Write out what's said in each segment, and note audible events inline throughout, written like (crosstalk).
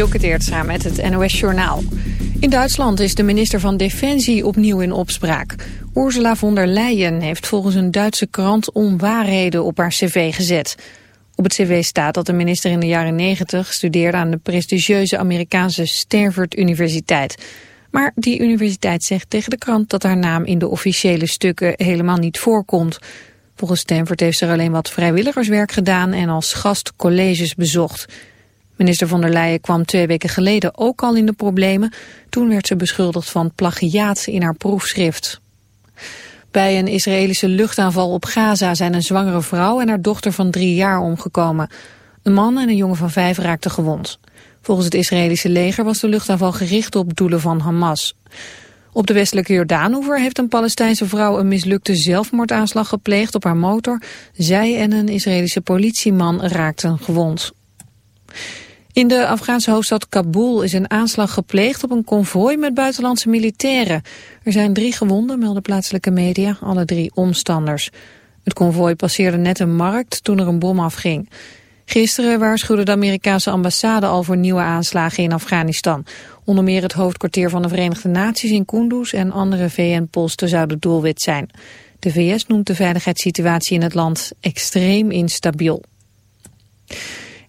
Dielke Teertstra met het NOS Journaal. In Duitsland is de minister van Defensie opnieuw in opspraak. Ursula von der Leyen heeft volgens een Duitse krant onwaarheden op haar cv gezet. Op het cv staat dat de minister in de jaren 90 studeerde aan de prestigieuze Amerikaanse Stanford Universiteit. Maar die universiteit zegt tegen de krant dat haar naam in de officiële stukken helemaal niet voorkomt. Volgens Stanford heeft ze er alleen wat vrijwilligerswerk gedaan en als gast colleges bezocht. Minister van der Leyen kwam twee weken geleden ook al in de problemen. Toen werd ze beschuldigd van plagiaat in haar proefschrift. Bij een Israëlische luchtaanval op Gaza zijn een zwangere vrouw en haar dochter van drie jaar omgekomen. Een man en een jongen van vijf raakten gewond. Volgens het Israëlische leger was de luchtaanval gericht op doelen van Hamas. Op de westelijke Jordaanoever heeft een Palestijnse vrouw een mislukte zelfmoordaanslag gepleegd op haar motor. Zij en een Israëlische politieman raakten gewond. In de Afghaanse hoofdstad Kabul is een aanslag gepleegd op een konvooi met buitenlandse militairen. Er zijn drie gewonden, melden plaatselijke media, alle drie omstanders. Het konvooi passeerde net een markt toen er een bom afging. Gisteren waarschuwde de Amerikaanse ambassade al voor nieuwe aanslagen in Afghanistan. Onder meer het hoofdkwartier van de Verenigde Naties in Kunduz en andere VN-posten zouden doelwit zijn. De VS noemt de veiligheidssituatie in het land extreem instabiel.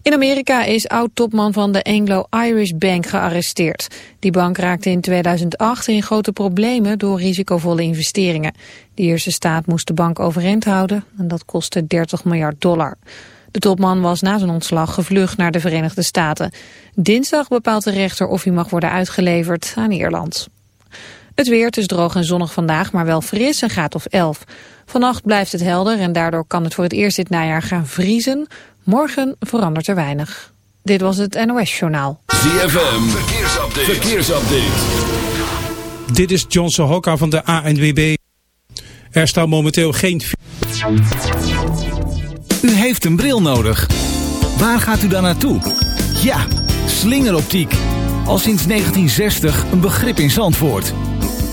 In Amerika is oud-topman van de Anglo-Irish Bank gearresteerd. Die bank raakte in 2008 in grote problemen door risicovolle investeringen. De Ierse staat moest de bank overeind houden en dat kostte 30 miljard dollar. De topman was na zijn ontslag gevlucht naar de Verenigde Staten. Dinsdag bepaalt de rechter of hij mag worden uitgeleverd aan Ierland. Het weer, het is droog en zonnig vandaag, maar wel fris, een graad of 11. Vannacht blijft het helder en daardoor kan het voor het eerst dit najaar gaan vriezen. Morgen verandert er weinig. Dit was het NOS Journaal. ZFM, verkeersupdate. verkeersupdate. Dit is John Sohoka van de ANWB. Er staat momenteel geen... U heeft een bril nodig. Waar gaat u dan naartoe? Ja, slingeroptiek. Al sinds 1960 een begrip in Zandvoort.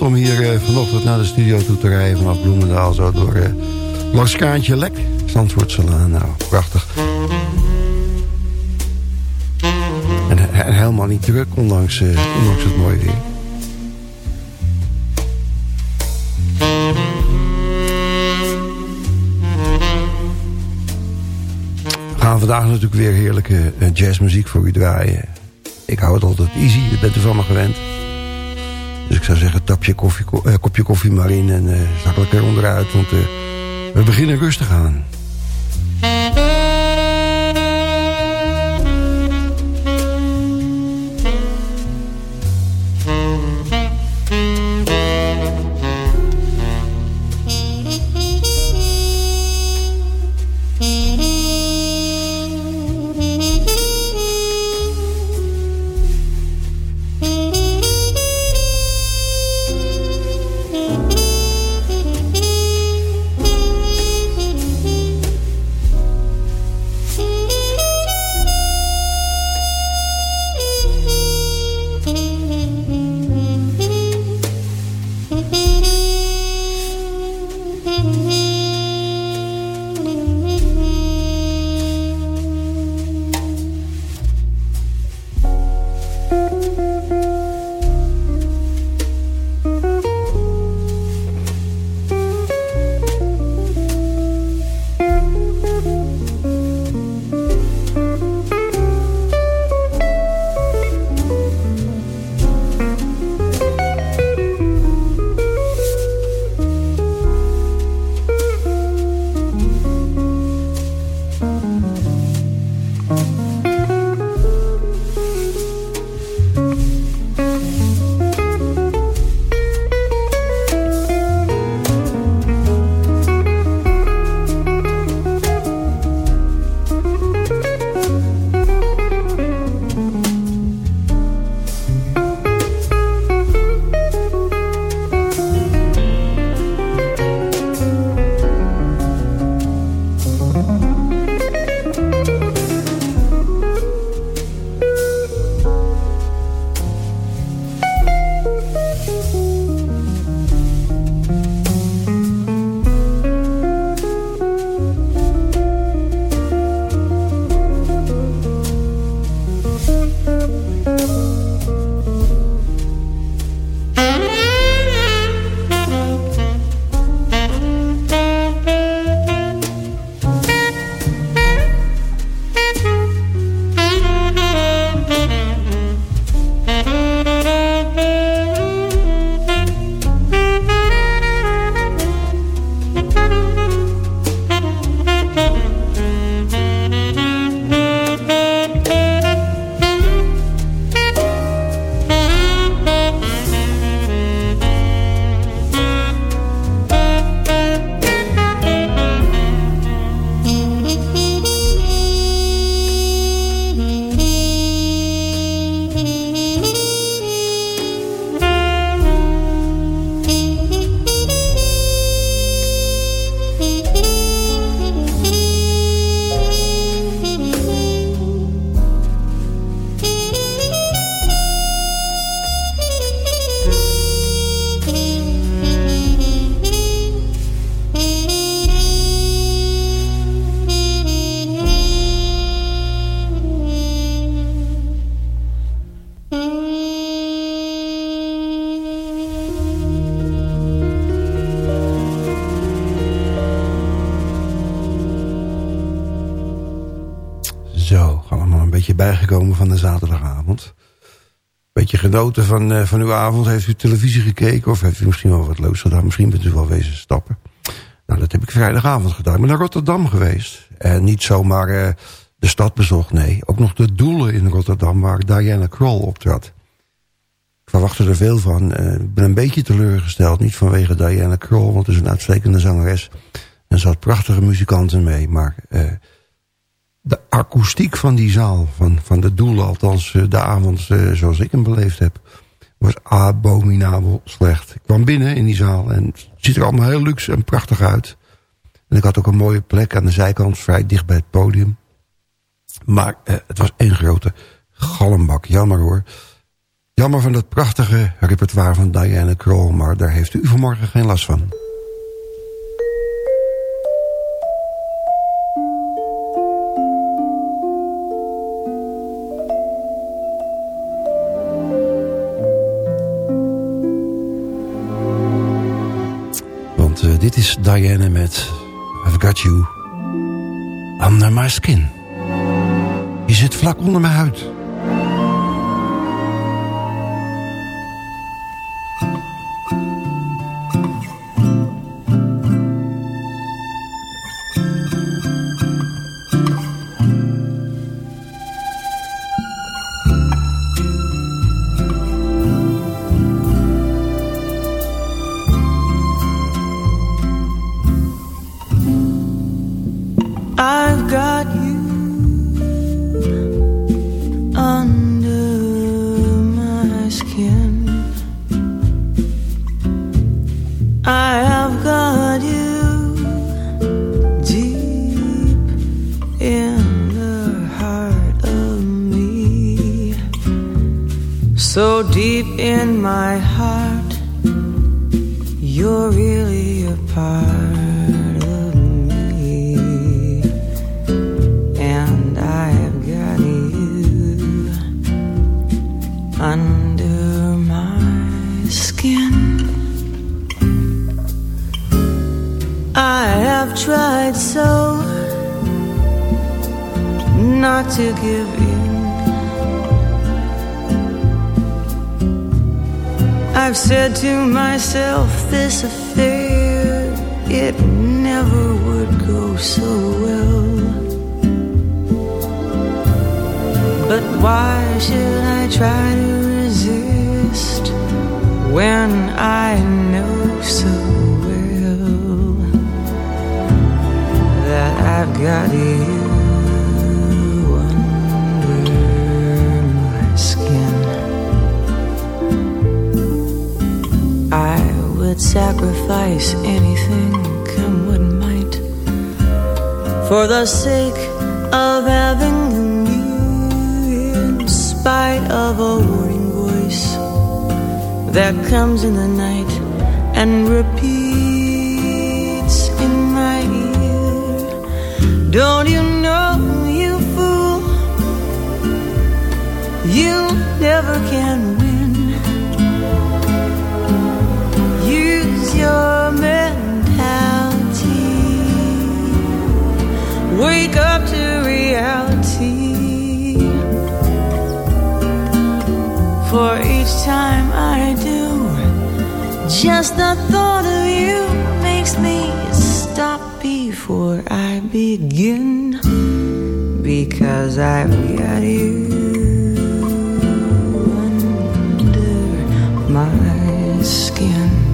Om hier uh, vanochtend naar de studio toe te rijden... vanaf Bloemendaal, zo door uh, langs Kaantje Lek. Zandvoortselaan, nou, prachtig. En, helemaal niet druk, ondanks, uh, ondanks het mooie weer. We gaan vandaag natuurlijk weer heerlijke jazzmuziek voor u draaien. Ik hou het altijd easy, je bent er van me gewend. Dus ik zou zeggen, tap je koffie, uh, kopje koffie maar in en uh, zak lekker onderuit. Want uh, we beginnen rustig aan. Genoten van, uh, van uw avond. Heeft u televisie gekeken of heeft u misschien wel wat leuks gedaan? Misschien bent u wel wezen stappen. Nou, dat heb ik vrijdagavond gedaan. Ik ben naar Rotterdam geweest. En niet zomaar uh, de stad bezocht, nee. Ook nog de doelen in Rotterdam waar Diana Kroll optrad. Ik verwachtte er veel van. Uh, ik ben een beetje teleurgesteld. Niet vanwege Diana Kroll, want het is een uitstekende zangeres. En ze had prachtige muzikanten mee. Maar de akoestiek van die zaal, van, van de doel, althans eh, de avond uh, zoals ik hem beleefd heb, was abominabel slecht. Ik kwam binnen in die zaal en het ziet er allemaal heel luxe en prachtig uit. En ik had ook een mooie plek aan de zijkant, vrij dicht bij het podium. Maar uh, het was één grote galmbak, jammer hoor. Jammer van dat prachtige repertoire van Diana Kroll... maar daar heeft u vanmorgen geen last van. Dit is Diana met I've Got You Under My Skin. Je zit vlak onder mijn huid. deep in my heart, you're really a part of me, and I've got you under my skin. I have tried so not to give I've said to myself, this affair, it never would go so well. But why should I try to resist when I know so well that I've got you? Sacrifice anything, come what might, for the sake of having you, in spite of a warning voice that comes in the night and repeats in my ear. Don't you know, you fool, you never can win. Your mentality. Wake up to reality. For each time I do, just the thought of you makes me stop before I begin. Because I've got you under my skin.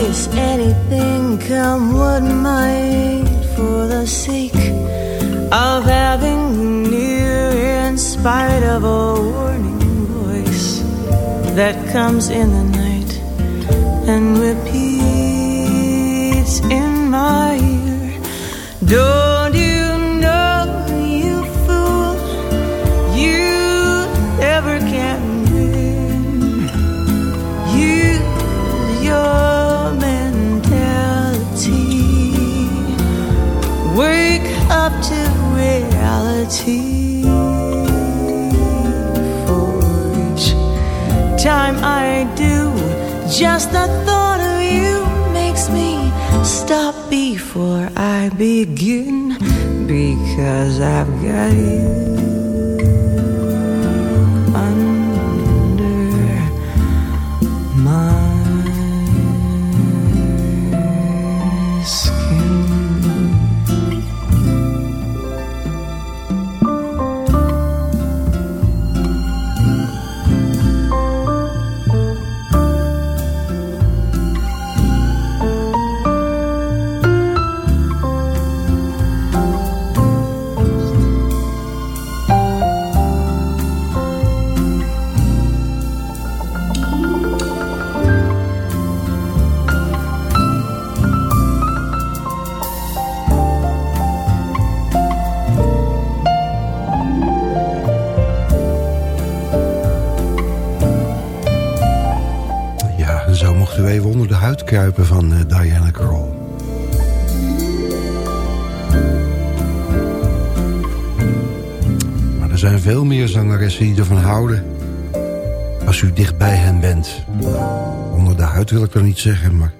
Sacrifice anything, come what might, for the sake of having you near, in spite of a warning voice that comes in the night and repeats in my ear. Don't you? For each time I do, just the thought of you makes me stop before I begin. Because I've got you zangeressen die ervan houden... als u dicht bij hen bent. Onder de huid wil ik dan niet zeggen, maar...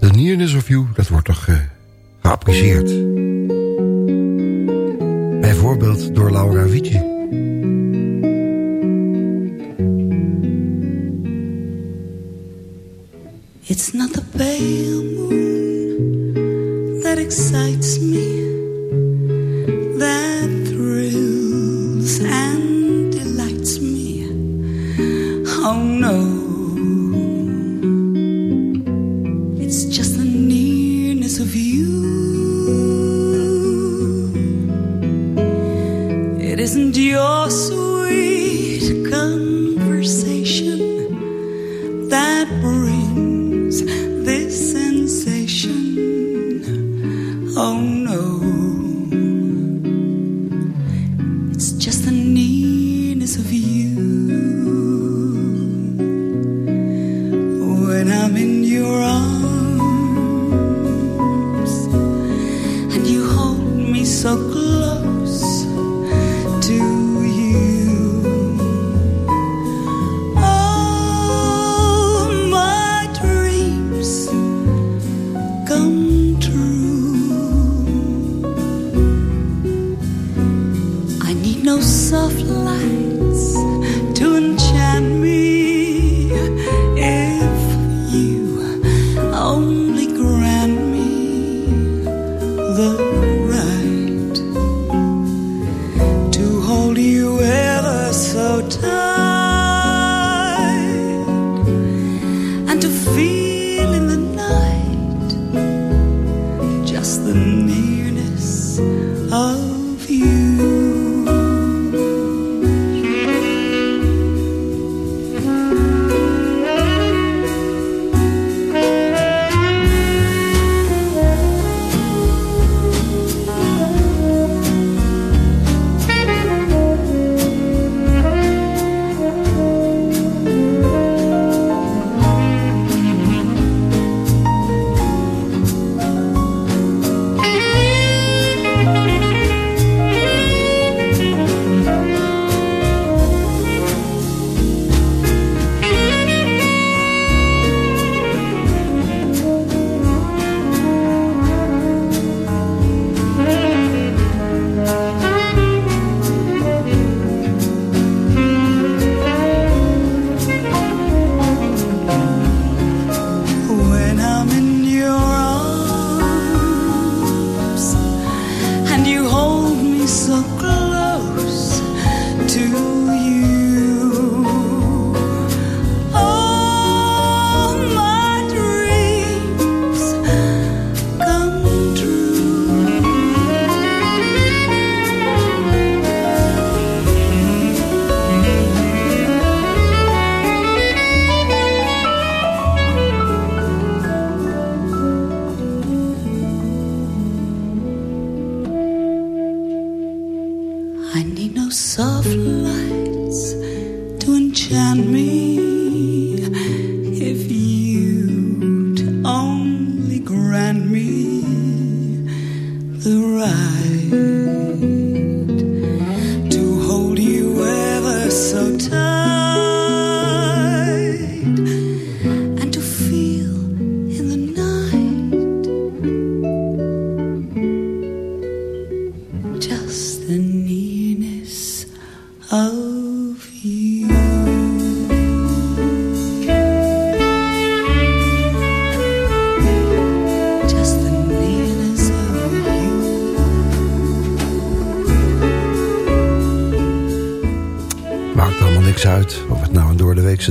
The nearness of you, dat wordt toch uh, geapprecieerd. Bijvoorbeeld door Laura Vici. Oh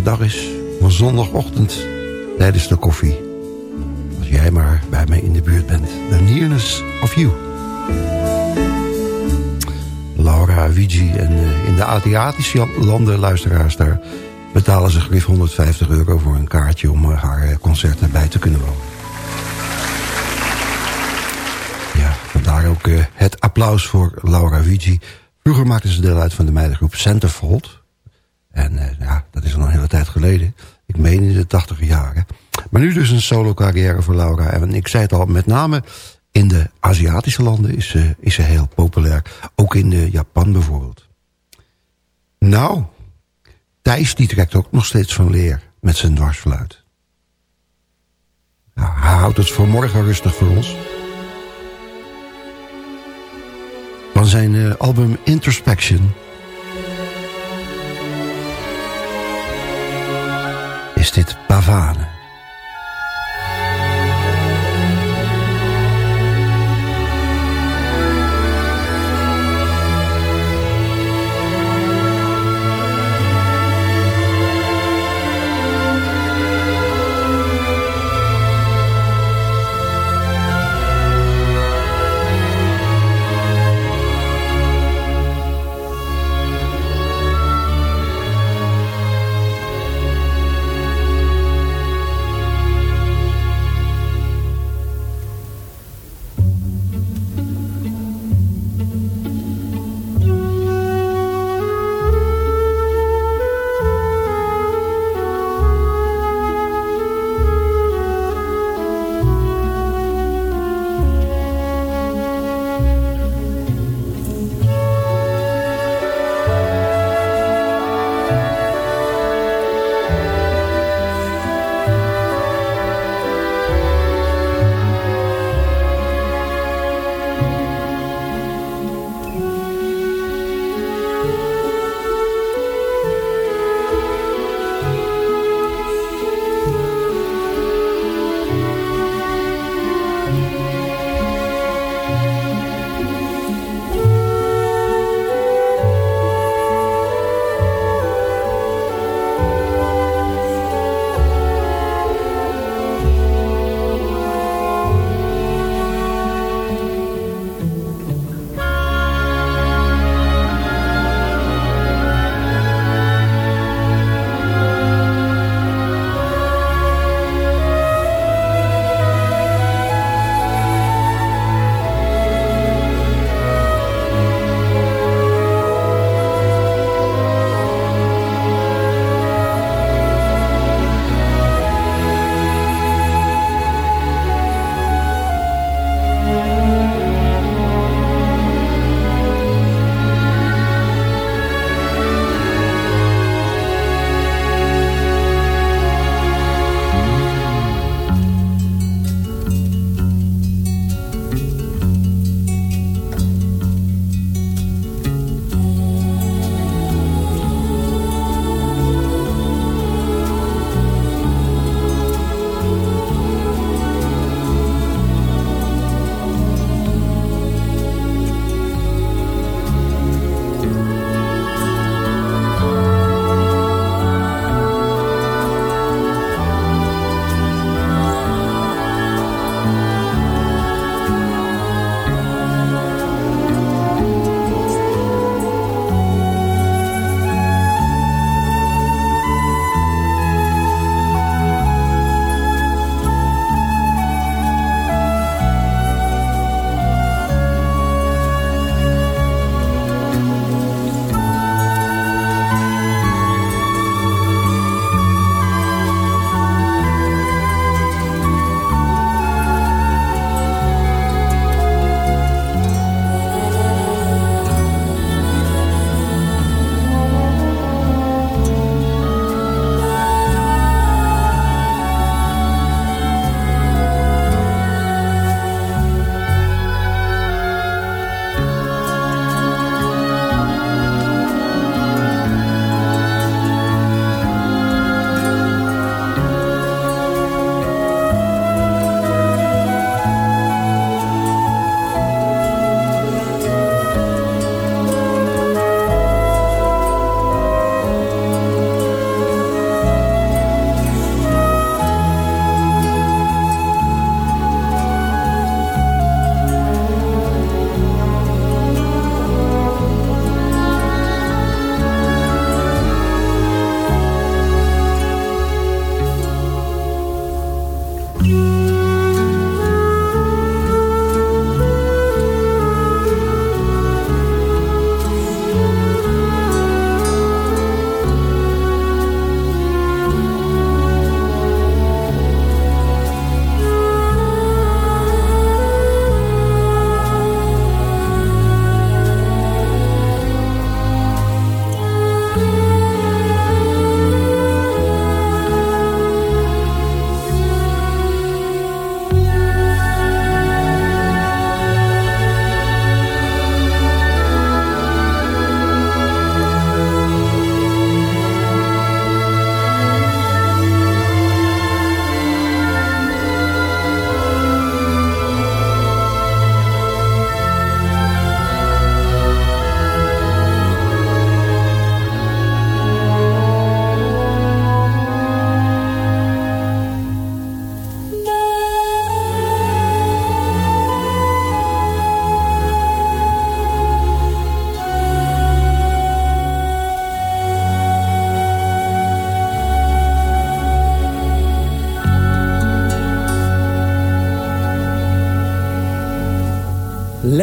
dag is. Of zondagochtend tijdens de koffie. Als jij maar bij mij in de buurt bent. The nearness of you. Laura Vigi en eh, in de Aziatische landen, luisteraars, daar betalen ze gerief 150 euro voor een kaartje om eh, haar eh, concerten bij te kunnen wonen. Ja, vandaar ook het applaus voor Laura Vigi. Vroeger maakte ze deel uit van de meidengroep Centerfold. En eh, ja, dat is al een hele tijd geleden. Ik meen in de tachtige jaren. Maar nu dus een solo carrière voor Laura. En ik zei het al, met name in de Aziatische landen is ze, is ze heel populair. Ook in de Japan bijvoorbeeld. Nou, Thijs die trekt ook nog steeds van leer met zijn dwarsfluit. Nou, hij houdt het voor morgen rustig voor ons. Van zijn uh, album Introspection... Pavane.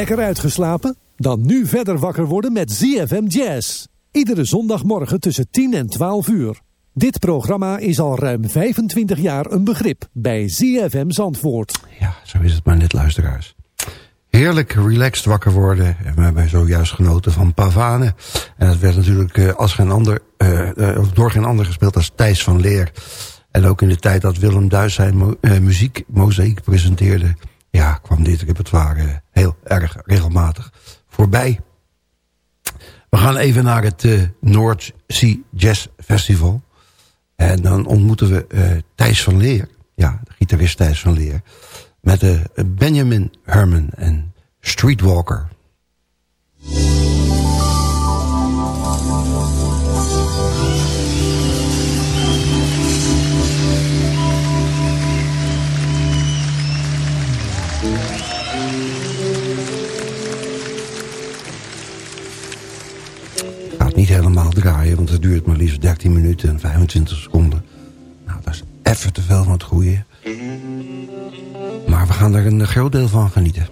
Lekker uitgeslapen? Dan nu verder wakker worden met ZFM Jazz. Iedere zondagmorgen tussen 10 en 12 uur. Dit programma is al ruim 25 jaar een begrip bij ZFM Zandvoort. Ja, zo is het maar net luisteraars. Heerlijk relaxed wakker worden. En we hebben zojuist genoten van Pavane. En dat werd natuurlijk uh, als geen ander, uh, door geen ander gespeeld als Thijs van Leer. En ook in de tijd dat Willem Duis zijn muziek mozaïek presenteerde... ja, kwam dit repertoire heel erg regelmatig voorbij. We gaan even naar het uh, North Sea Jazz Festival. En dan ontmoeten we uh, Thijs van Leer. Ja, de gitarist Thijs van Leer. Met uh, Benjamin Herman en Streetwalker. niet helemaal draaien, want het duurt maar liefst 13 minuten en 25 seconden. Nou, dat is even te veel van het groeien. Maar we gaan er een groot deel van genieten.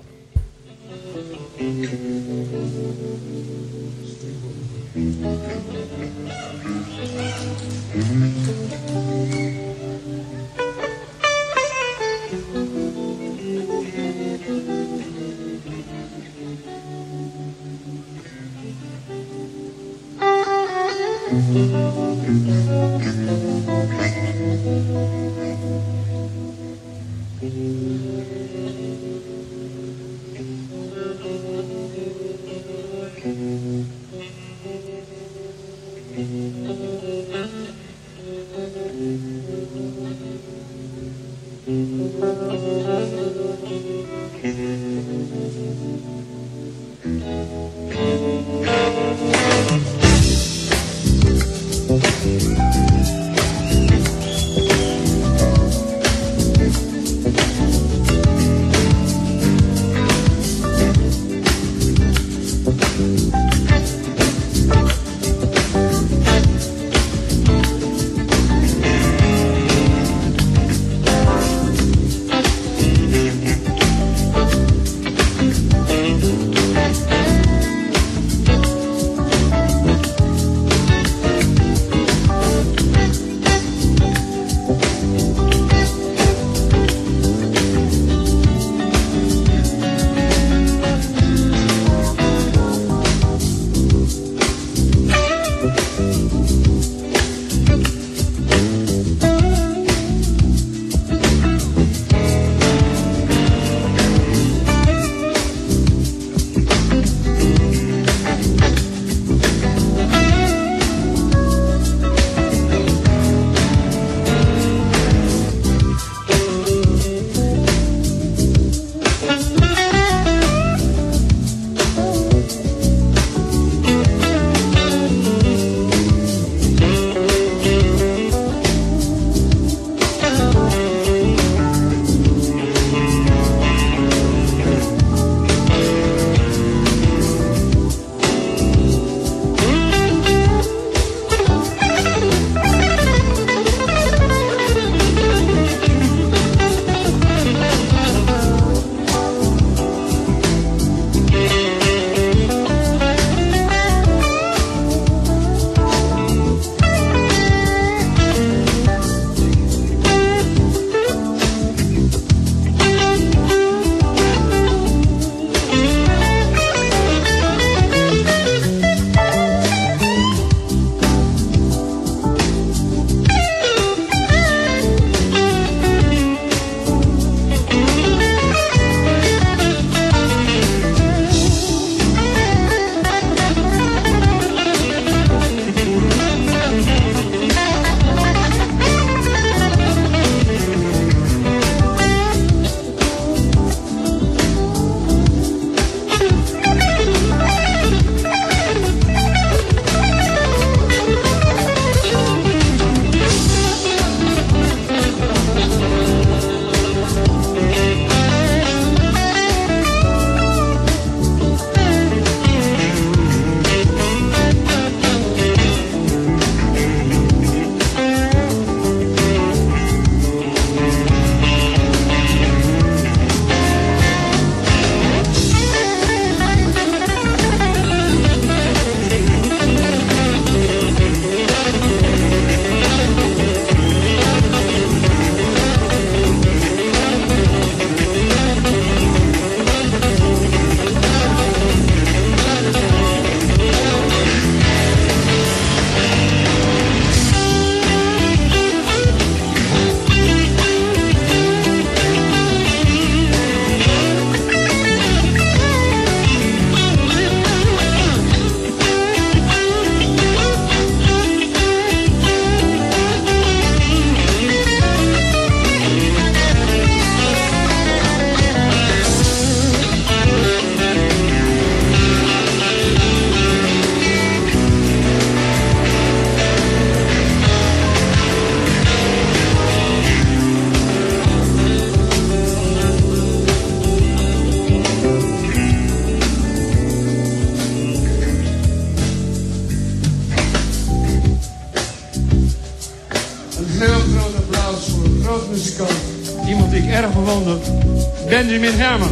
Benjamin Herman.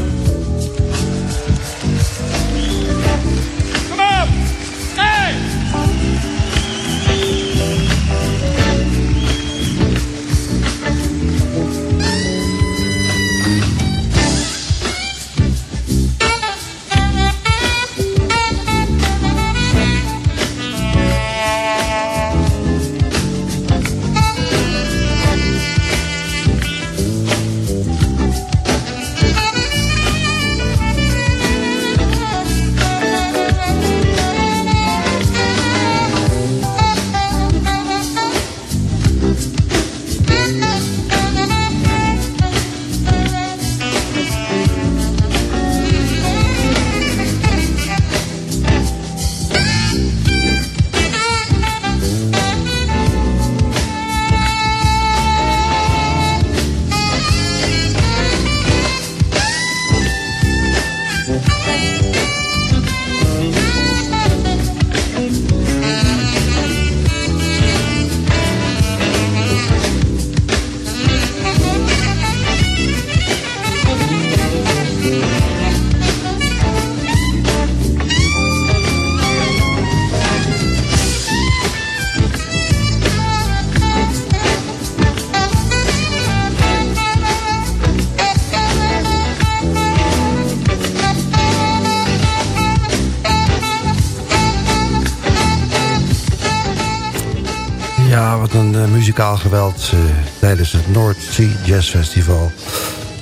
Uh, tijdens het North Sea Jazz Festival.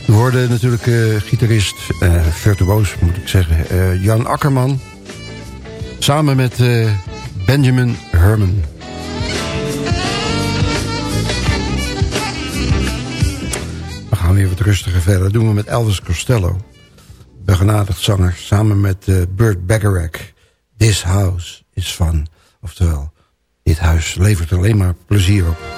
We hoorden natuurlijk uh, gitarist, uh, virtuoos moet ik zeggen, Jan Akkerman. Samen met Benjamin Herman. We gaan weer wat rustiger verder. Dat doen we met Elvis Costello. Begenadigd zanger, samen met Burt Bacharach. This house is fun. Oftewel, dit huis levert alleen maar plezier op.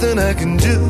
Nothing I can do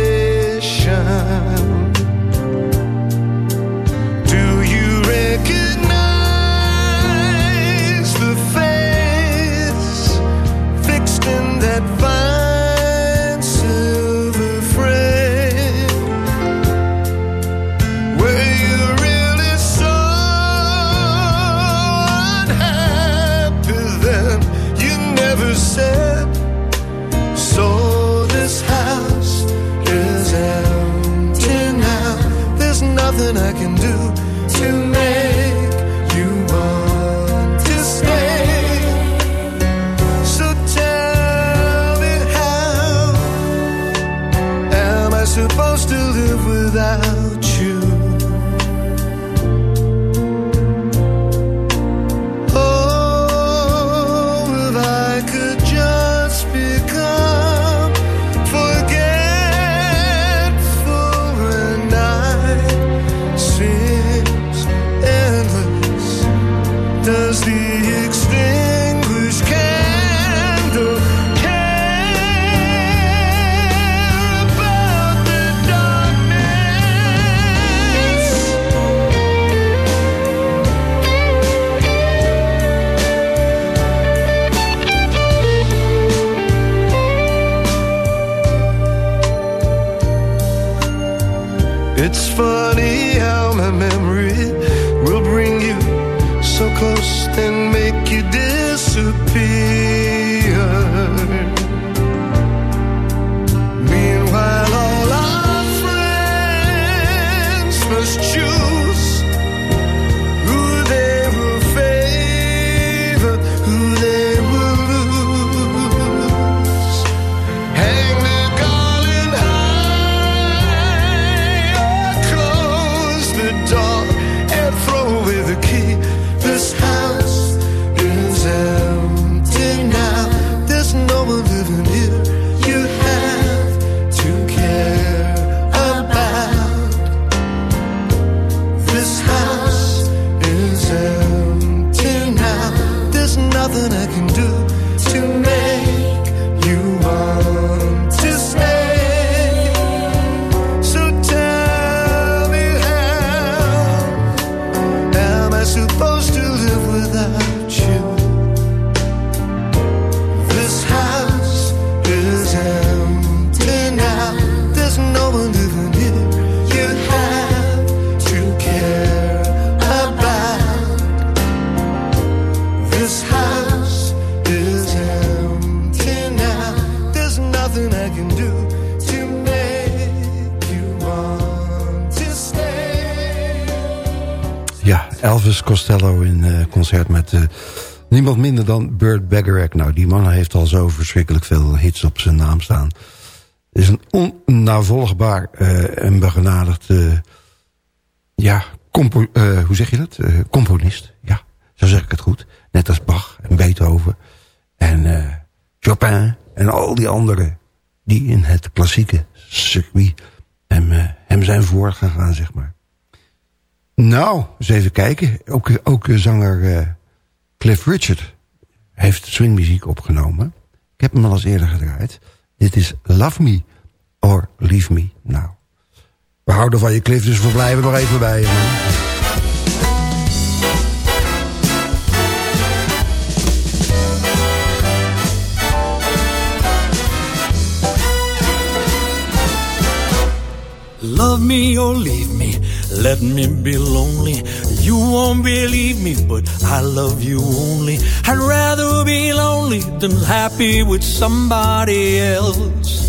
Dan Burt Bacharach. Nou, die man heeft al zo verschrikkelijk veel hits op zijn naam staan. Is een onnavolgbaar eh, en begenadigd... eh, ja, compo eh, hoe zeg je dat? Componist, ja, zo zeg ik het goed. Net als Bach en Beethoven en Chopin en al die anderen... die in het klassieke circuit hem, hem zijn voorgegaan, zeg maar. Nou, eens even kijken. Ook, ook zanger Cliff Richard heeft swingmuziek opgenomen. Ik heb hem al eens eerder gedraaid. Dit is Love Me or Leave Me. Nou, we houden van je Cliff, dus we blijven nog even bij je. Man. Love me or leave me, let me be lonely. You won't believe me, but I love you only. I'd rather be lonely than happy with somebody else.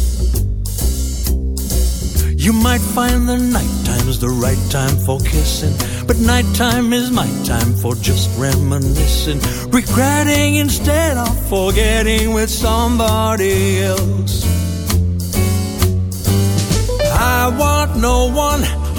You might find the night time's the right time for kissing, but nighttime is my time for just reminiscing, regretting instead of forgetting with somebody else. I want no one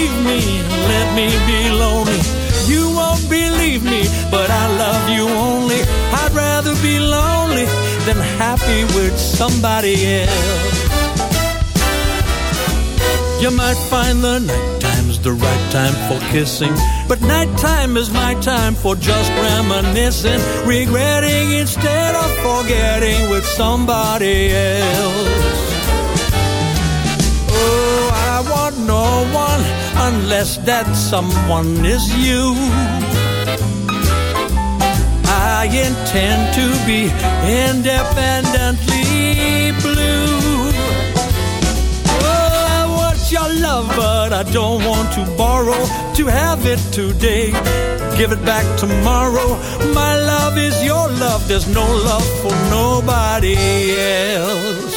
Leave me, let me be lonely. You won't believe me, but I love you only. I'd rather be lonely than happy with somebody else. You might find the night time's the right time for kissing, but nighttime is my time for just reminiscing, regretting instead of forgetting with somebody else. No one unless that someone is you. I intend to be independently blue. Oh, I want your love, but I don't want to borrow to have it today. Give it back tomorrow. My love is your love. There's no love for nobody else.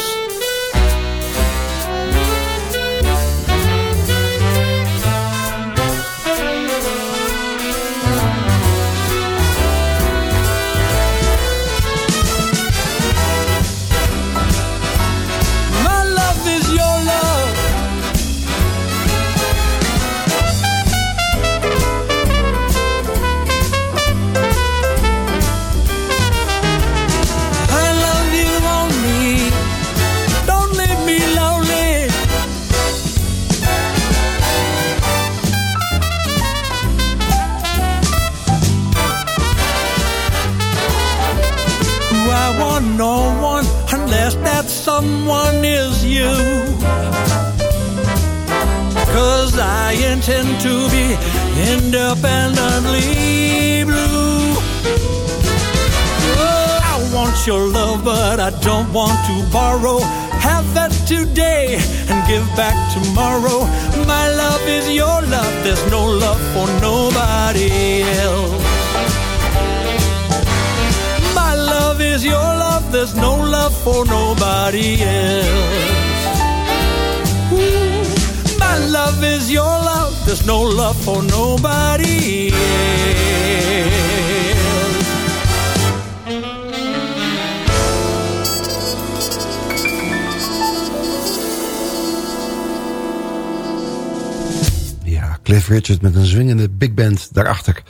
Met een zwingende big band daarachter.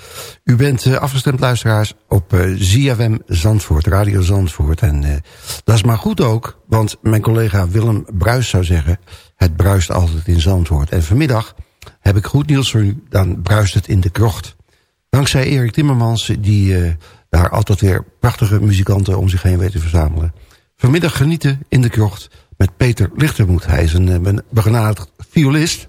U bent uh, afgestemd luisteraars op uh, ZFM Zandvoort, Radio Zandvoort. En uh, dat is maar goed ook, want mijn collega Willem Bruis zou zeggen... het bruist altijd in Zandvoort. En vanmiddag heb ik goed nieuws voor u, dan bruist het in de krocht. Dankzij Erik Timmermans, die daar altijd weer prachtige muzikanten om zich heen weet te verzamelen. Vanmiddag genieten in de krocht met Peter Lichtermoed. Hij is een begenadigd violist...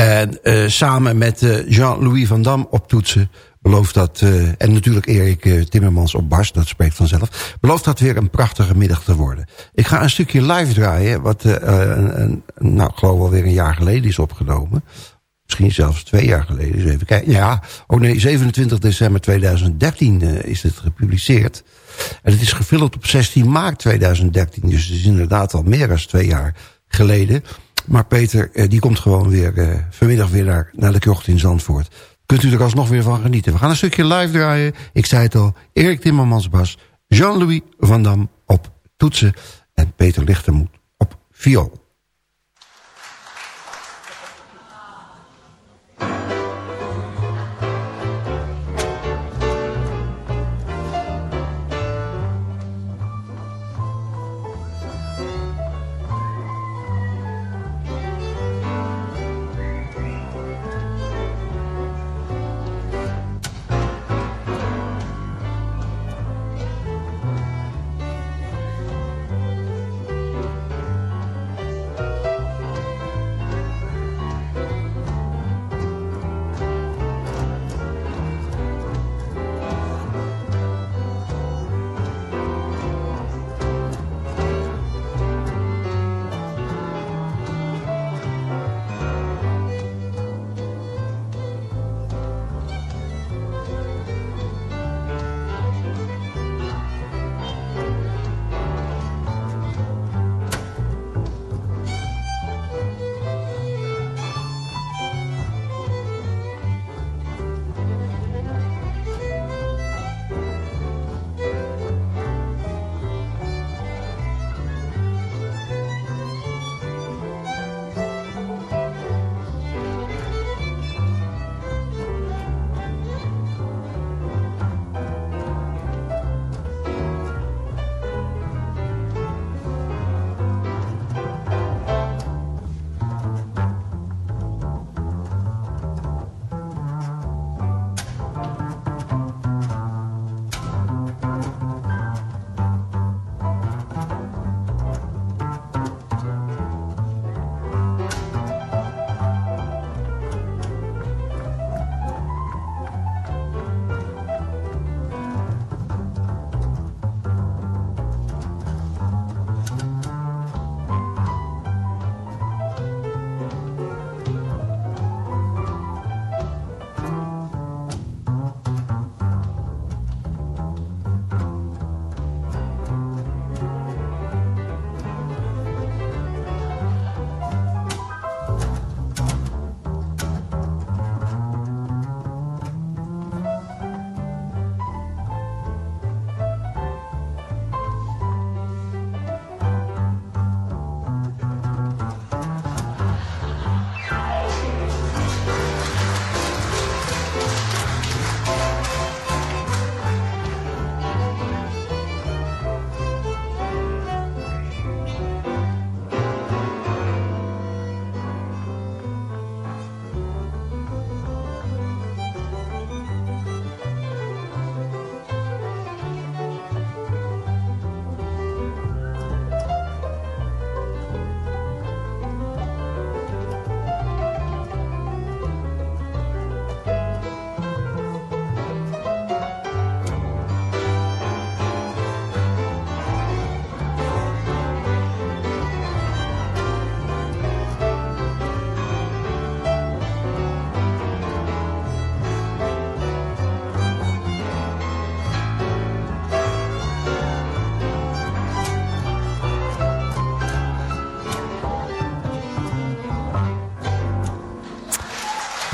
En uh, samen met uh, Jean-Louis van Dam op toetsen belooft dat... Uh, en natuurlijk Erik Timmermans op bas, dat spreekt vanzelf... belooft dat weer een prachtige middag te worden. Ik ga een stukje live draaien... wat een, een, nou, ik geloof alweer een jaar geleden is opgenomen. Misschien zelfs twee jaar geleden. Dus even kijken. Ja, oh nee, 27 december 2013 is het gepubliceerd. En het is gefilmd op 16 maart 2013. Dus het is inderdaad al meer dan twee jaar geleden... Maar Peter, eh, die komt gewoon weer uh, vanmiddag weer naar, naar de krocht in Zandvoort. Kunt u er alsnog weer van genieten. We gaan een stukje live draaien. Ik zei het al, Erik Timmermans bas, Jean-Louis van Dam op toetsen... en Peter Lichtermoed op viool.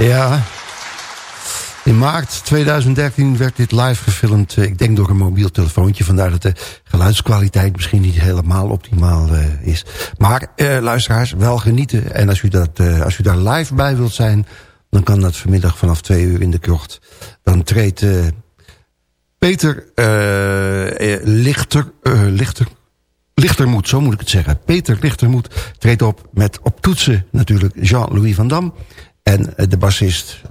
Ja. In maart 2013 werd dit live gefilmd. Ik denk door een mobiel telefoontje. Vandaar dat de geluidskwaliteit misschien niet helemaal optimaal eh, is. Maar eh, luisteraars, wel genieten. En als u, dat, eh, als u daar live bij wilt zijn... dan kan dat vanmiddag vanaf twee uur in de krocht. Dan treedt Peter Lichter, Lichter, Lichtermoed, zo moet ik het zeggen. Peter Lichtermoed treedt op met op toetsen natuurlijk Jean-Louis van Dam. En eh, de bassist,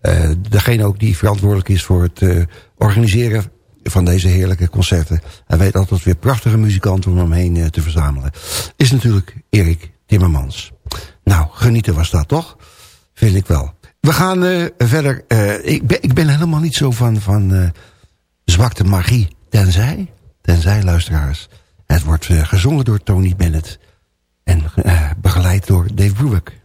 eh, degene ook die verantwoordelijk is voor het eh, organiseren van deze heerlijke concerten. Hij weet altijd weer prachtige muzikanten om hem heen te verzamelen. Is natuurlijk Erik Timmermans. Nou, genieten was dat toch? Vind ik wel. We gaan verder. ik, ben, ik ben helemaal niet zo van, van zwakte magie. Tenzij, tenzij luisteraars. Het wordt gezongen door Tony Bennett. En begeleid door Dave Brubeck.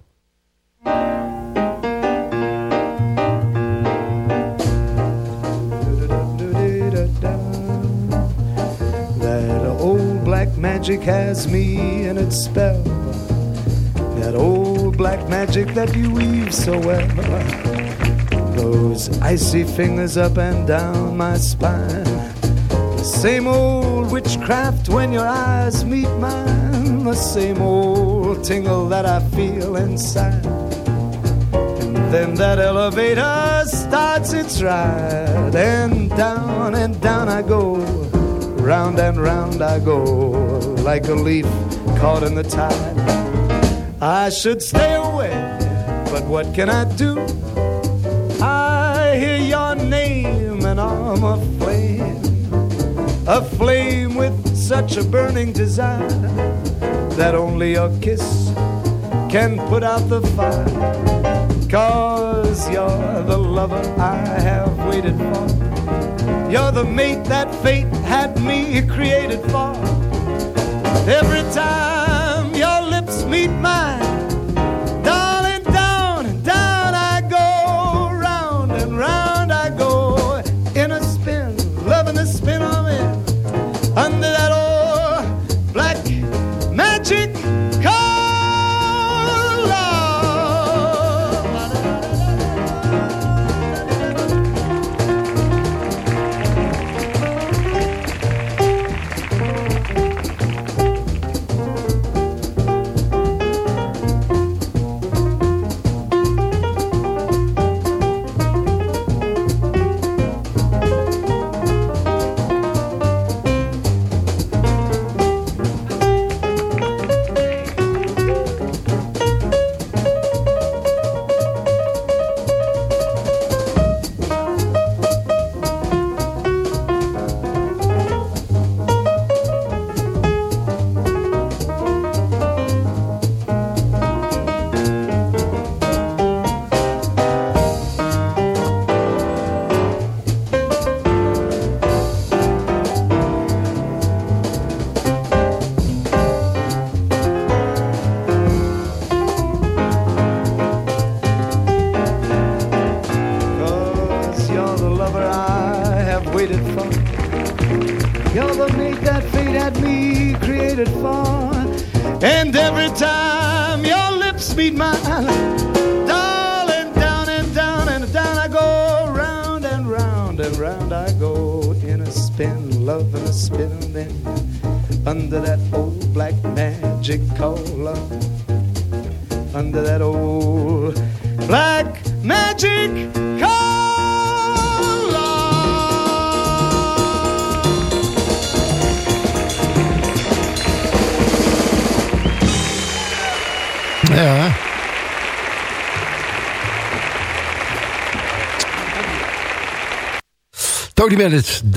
Magic has me in its spell. That old black magic that you weave so well. Those icy fingers up and down my spine. The same old witchcraft when your eyes meet mine. The same old tingle that I feel inside. And then that elevator starts its ride. And down and down I go. Round and round I go. Like a leaf caught in the tide. I should stay away, but what can I do? I hear your name and I'm aflame. Aflame with such a burning desire that only your kiss can put out the fire. Cause you're the lover I have waited for. You're the mate that fate had me created for. Every time your lips meet mine,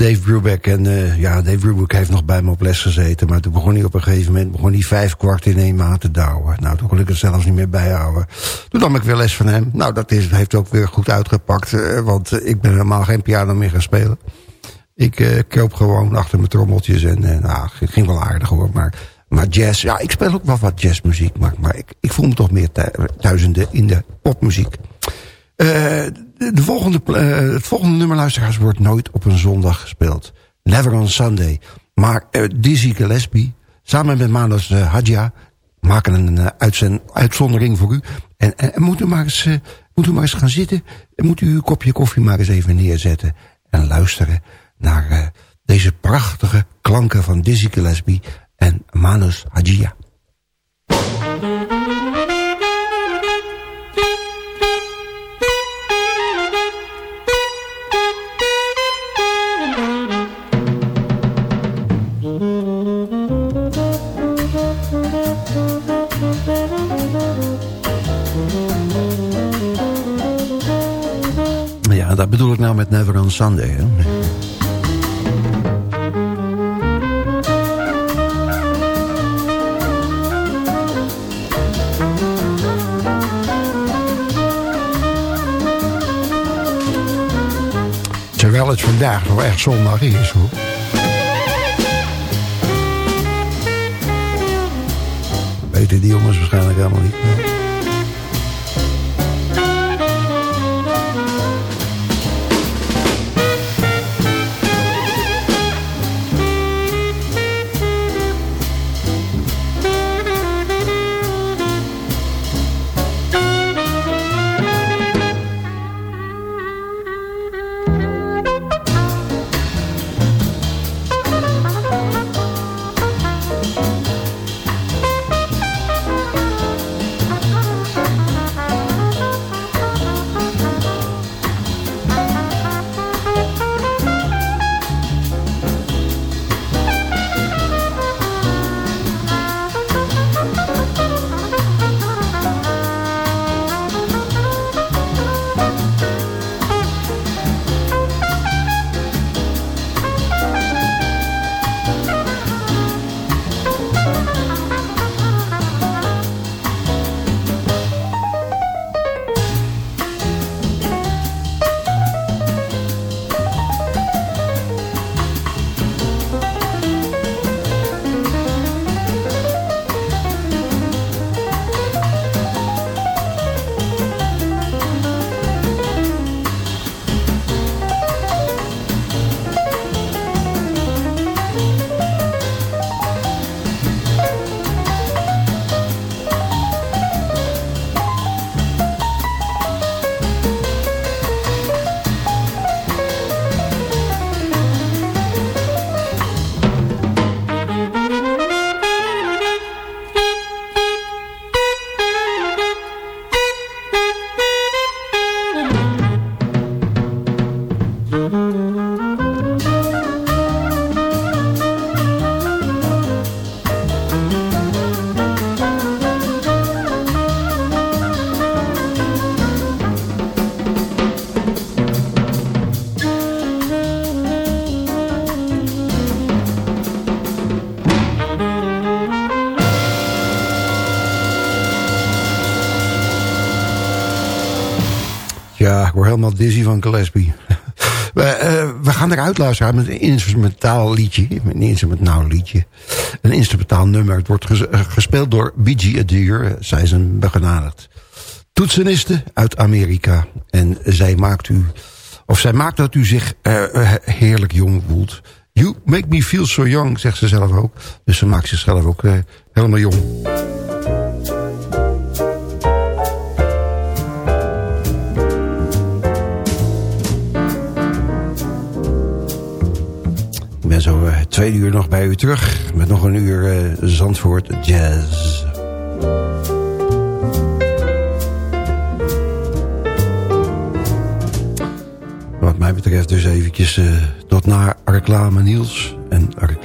Dave Brubeck. En eh, ja, Dave Brubeck heeft nog bij me op les gezeten. Maar toen begon hij op een gegeven moment begon hij vijf kwart in één maand te douwen. Nou, toen kon ik het zelfs niet meer bijhouden. Toen nam ik weer les van hem. Nou, dat is, heeft ook weer goed uitgepakt. eh, want ik ben helemaal geen piano meer gaan spelen. Ik eh kroop gewoon achter mijn trommeltjes. En nou, het ging wel aardig hoor. Maar, maar jazz, ja, ik speel ook wel wat jazzmuziek. Maar, maar ik, ik voel me toch meer thu- thuis in de, in de popmuziek. Eh, de, de volgende, eh, het volgende nummer, luisteraars, wordt nooit op een zondag gespeeld. Never on Sunday. Maar eh, Dizzy Gillespie, samen met Manos eh, Hadja, maken een uitzondering voor u. En, en, en maar eens moet u maar eens gaan zitten. En moet u uw kopje koffie maar eens even neerzetten. En luisteren naar uh, deze prachtige klanken van Dizzy Gillespie en Manus Hajia. Dat bedoel ik nou met Never on Sunday. Hè? Terwijl het vandaag nog echt zondag is hoor. Weten die jongens waarschijnlijk helemaal niet. Gillespie. (laughs) we, uh, we gaan eruit luisteren met een instrumentaal liedje. Een instrumentaal liedje. Een instrumentaal nummer. Het wordt ges gespeeld door B.G. Adair. Zij is een begenadigd toetseniste uit Amerika. En zij maakt u... Of zij maakt dat u zich uh, heerlijk jong voelt. You make me feel so young, zegt ze zelf ook. Dus ze maakt zichzelf ook helemaal jong. Ben zo uh, twee uur nog bij u terug. Met nog een uur uh, Zandvoort Jazz. Wat mij betreft dus eventjes uh, tot na reclame Niels en reclame.